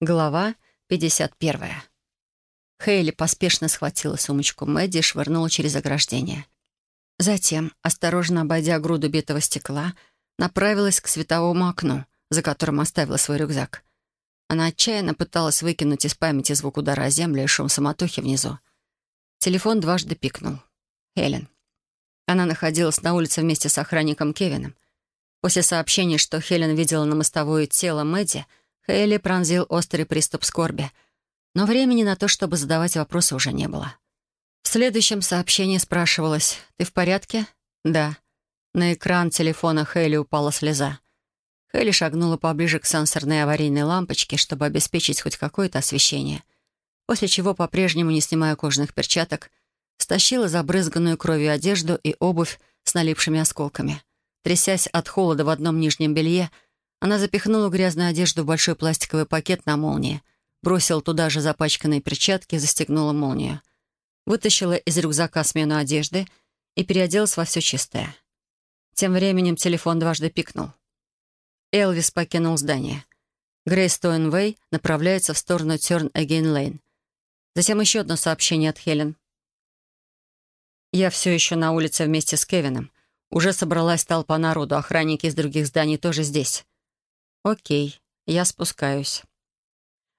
Глава 51. Хейли поспешно схватила сумочку Мэдди и швырнула через ограждение. Затем, осторожно обойдя груду битого стекла, направилась к световому окну, за которым оставила свой рюкзак. Она отчаянно пыталась выкинуть из памяти звук удара о землю и шум самотохи внизу. Телефон дважды пикнул. Хелен. Она находилась на улице вместе с охранником Кевином. После сообщения, что Хелен видела на мостовую тело Мэдди, Хейли пронзил острый приступ скорби, но времени на то, чтобы задавать вопросы, уже не было. В следующем сообщении спрашивалось «Ты в порядке?» «Да». На экран телефона Хейли упала слеза. Хейли шагнула поближе к сенсорной аварийной лампочке, чтобы обеспечить хоть какое-то освещение, после чего, по-прежнему не снимая кожаных перчаток, стащила забрызганную кровью одежду и обувь с налипшими осколками. Трясясь от холода в одном нижнем белье, она запихнула грязную одежду в большой пластиковый пакет на молнии, бросила туда же запачканные перчатки и застегнула молнию. Вытащила из рюкзака смену одежды и переоделась во все чистое. Тем временем телефон дважды пикнул. Элвис покинул здание. Грейс Стоенвей направляется в сторону Терн Эгейн Лейн. Затем еще одно сообщение от Хелен. «Я все еще на улице вместе с Кевином. Уже собралась толпа народу, охранники из других зданий тоже здесь. «Окей, я спускаюсь».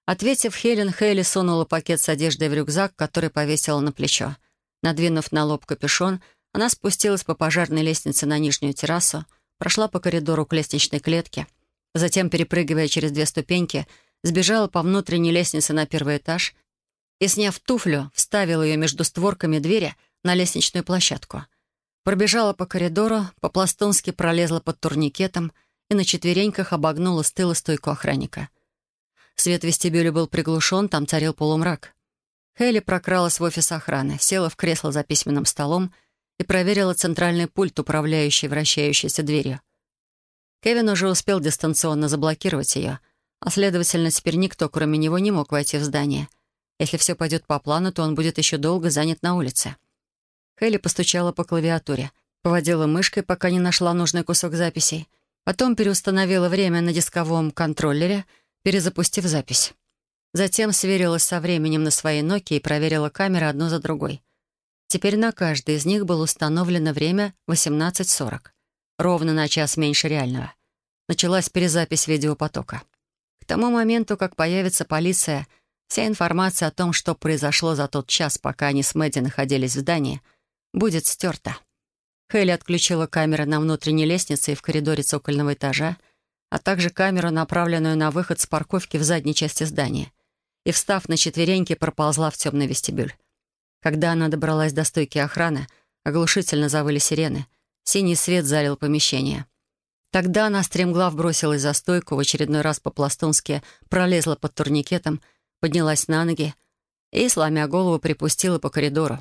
Ответив Хелен, Хейли сунула пакет с одеждой в рюкзак, который повесила на плечо. Надвинув на лоб капюшон, она спустилась по пожарной лестнице на нижнюю террасу, прошла по коридору к лестничной клетке, затем, перепрыгивая через две ступеньки, сбежала по внутренней лестнице на первый этаж и, сняв туфлю, вставила ее между створками двери на лестничную площадку. Пробежала по коридору, по-пластунски пролезла под турникетом — и на четвереньках обогнула с тыла стойку охранника. Свет вестибюля был приглушен, там царил полумрак. Хейли прокралась в офис охраны, села в кресло за письменным столом и проверила центральный пульт, управляющий вращающейся дверью. Кевин уже успел дистанционно заблокировать ее, а, следовательно, теперь никто, кроме него, не мог войти в здание. Если все пойдет по плану, то он будет еще долго занят на улице. Хейли постучала по клавиатуре, поводила мышкой, пока не нашла нужный кусок записей — Потом переустановила время на дисковом контроллере, перезапустив запись. Затем сверилась со временем на своей Nokia и проверила камеры одну за другой. Теперь на каждой из них было установлено время 18.40. Ровно на час меньше реального. Началась перезапись видеопотока. К тому моменту, как появится полиция, вся информация о том, что произошло за тот час, пока они с Мэдди находились в здании, будет стерта. Хейли отключила камеры на внутренней лестнице и в коридоре цокольного этажа, а также камеру, направленную на выход с парковки в задней части здания, и, встав на четвереньки, проползла в темный вестибюль. Когда она добралась до стойки охраны, оглушительно завыли сирены. Синий свет залил помещение. Тогда она стремглав бросилась за стойку, в очередной раз по-пластунски пролезла под турникетом, поднялась на ноги и, сломя голову, припустила по коридору.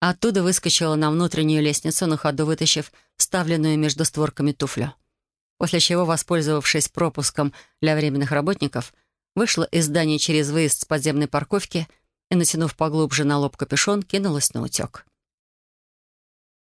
Оттуда выскочила на внутреннюю лестницу, на ходу вытащив вставленную между створками туфлю. После чего, воспользовавшись пропуском для временных работников, вышла из здания через выезд с подземной парковки и, натянув поглубже на лоб капюшон, кинулась на утек.